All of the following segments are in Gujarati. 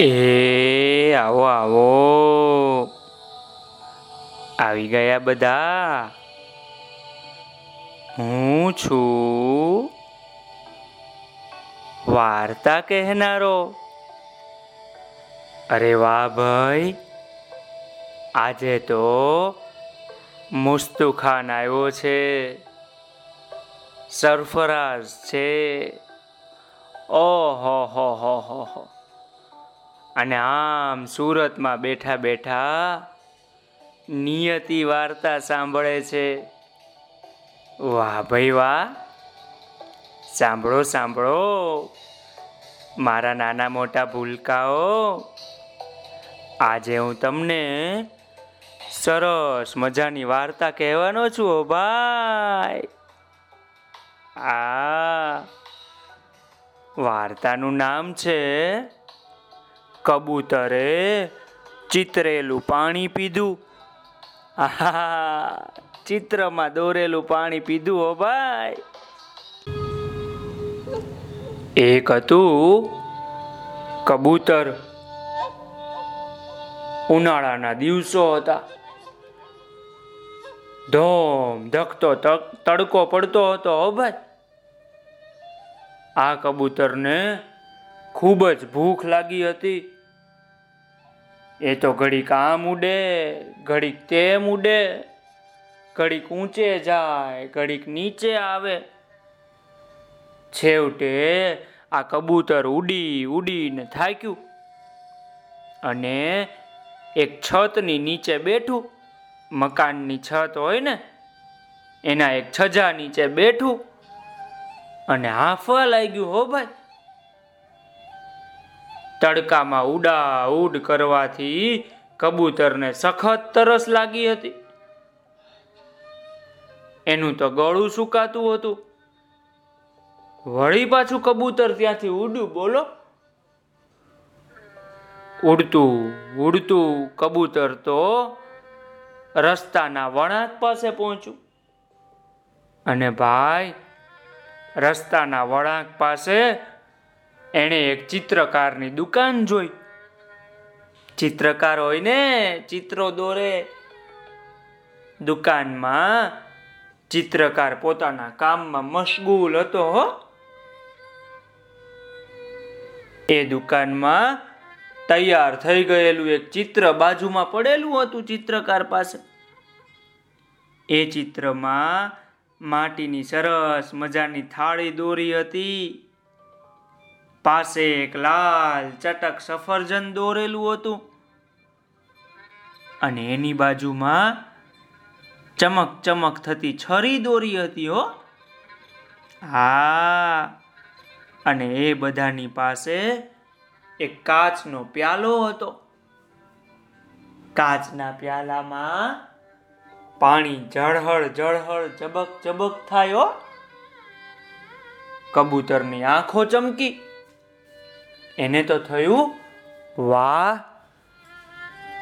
એ, આવો આવો. આવી ગયા બધા. હું છું વાર્તા કહેનારો. અરે વાહ ભાઈ, આજે તો મુસ્તુખાન આવ્યો છે. સરફરાઝ છે. ઓહો હો હો હો હો અને આમ સુરતમાં બેઠા બેઠા નિયતિ વાર્તા સાંભળે છે. વાહ ભાઈ વાહ. સાંભળો સાંભળો. મારા નાના મોટા ભૂલકાઓ, આજે હું તમને સરસ મજાની વાર્તા કહેવાનો છું, ઓ ભાઈ. આ વાર્તાનું નામ છે કબૂતરે ચિતરેલું પાણી પીધું. આહા ચિત્રમાં દોરેલું પાણી પીધું હો ભાઈ. એક હતું કબૂતર. ઉનાળાના દિવસો હતા. ધોમ ધકતો તડકો પડતો હતો હો ભાઈ. આ કબૂતરને ખૂબ જ ભૂખ લાગી હતી. એ તો ઘડીક આમ ઉડે, ઘડીક તેમ ઉડે, ઘડીક ઊંચે જાય, ઘડીક નીચે આવે. છેવટે આ કબૂતર ઉડી, ઉડીને થાક્યું અને એક છતની નીચે બેઠું. મકાનની છત હોય ને, એના એક છજા નીચે બેઠું અને હાંફવા લાગ્યું, હો ભાઈ તડકામાં ઉડા ઉડ કરવાથી કબૂતરને સખત તરસ લાગી હતી. એનું તો ગળું સુકાતું હતું. વળી પાછું કબૂતર ત્યાંથી ઉડ્યું બોલો. ઉડતું ઉડતું કબૂતર તો રસ્તાના વળાંક પાસે પહોંચ્યું. અને ભાઈ, રસ્તાના વળાંક પાસે એણે એક ચિત્રકારની દુકાન જોઈ. ચિત્રકાર હોય ને ચિત્રો દોરે. દુકાનમાં ચિત્રકાર પોતાના કામમાં મશગુલ હતો એ દુકાનમાં તૈયાર થઈ ગયેલું એક ચિત્ર બાજુમાં પડેલું હતું ચિત્રકાર પાસે. એ ચિત્રમાં માટીની સરસ મજાની થાળી દોરી હતી. પાસે એક લાલ ચટક સફરજન દોરેલું હતું. અને એની બાજુમાં ચમક ચમક થતી છરી દોરી હતી હો. હા. અને એ બધાની પાસે એક કાચનો પ્યાલો હતો. કાચના પ્યાલામાં પાણી જળહળ જળહળ જબક ચબક થાય કબૂતરની આંખો ચમકી. એને તો થયું, વાહ,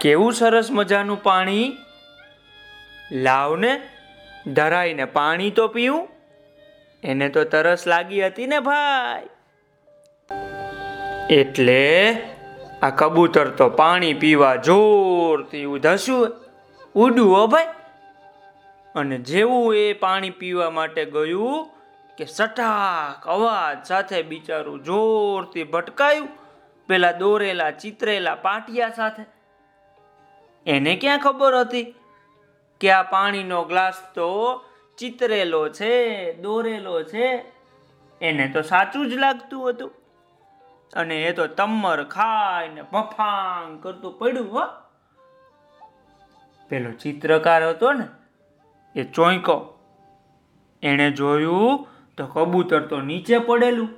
કેવું સરસ મજાનું પાણી. લાવને, ધરાઈને પાણી તો પીવું. એને તો તરસ લાગી હતી ને ભાઈ. એટલે આ કબૂતર તો પાણી પીવા જોરથી ઉધસ્યું ઉડ્યું હો ભાઈ. અને જેવું એ પાણી પીવા માટે ગયું કે સટાક, અવાજ સાથે બિચારું જોરથી ભટકાયું. પેલા દોરેલા, ચિતરેલા, પાટિયા સાથે. એને ક્યાં ખબર હતી કે આ પાણીનો ગ્લાસ તો ચિતરેલો છે, દોરેલો છે? એને તો સાચું જ લાગતું હતું. અને એ તો તમર ખાઈને ફફાંગ કરતું પડ્યું, હો. પેલો ચિત્રકાર હતો ને, એ ચોંકો એણે જોયું તો કબૂતર તો નીચે પડેલું.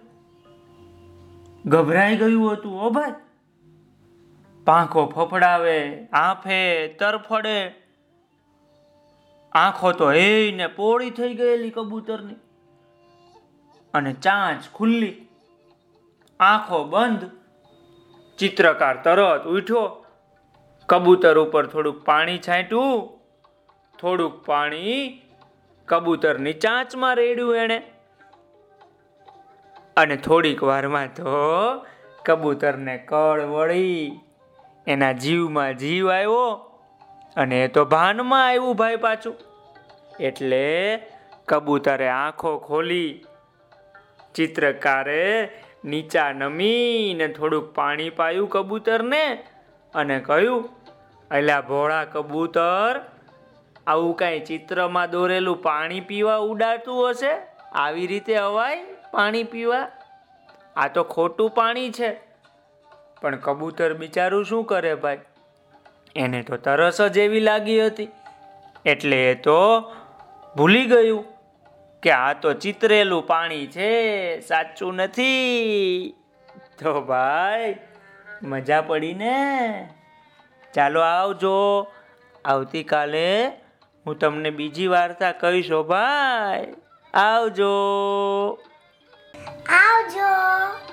ગભરાઈ ગયું હતું, ઓ ભાઈ. પાંખો ફફડાવે, આંફે, તરફડે. આંખો તો ને પોળી થઈ ગયેલી કબૂતરની. અને ચાંચ ખુલ્લી. આંખો બંધ. ચિત્રકાર તરત ઉઠ્યો. કબૂતર ઉપર થોડુંક પાણી છાંટ્યું. થોડુંક પાણી કબૂતરની ચાંચમાં રેડ્યું એણે. અને થોડીક વારમાં તો કબૂતરને કળ વળી એના જીવમાં જીવ આવ્યો અને એ તો ભાનમાં આવ્યું ભાઈ પાછું. એટલે કબૂતરે આંખો ખોલી, ચિત્રકારે નીચા નમીને થોડુંક પાણી પાયું કબૂતરને અને કહ્યું, અલ્યા ભોળા કબૂતર, આવું કાંઈ ચિત્રમાં દોરેલું પાણી પીવા ઉડાડતું હશે? આવી રીતે અવાય, પાણી પીવા. આ તો ખોટું પાણી છે. પણ કબૂતર બિચારું શું કરે ભાઈ? એને તો તરસ જ એવી લાગી હતી. એટલે એ તો ભૂલી ગયું કે આ તો ચિતરેલું પાણી છે, સાચું નથી. તો ભાઈ, મજા પડી ને? ચાલો આવજો. આવતીકાલે હું તમને બીજી વાર્તા કહીશો ભાઈ. આવજો. આવજો.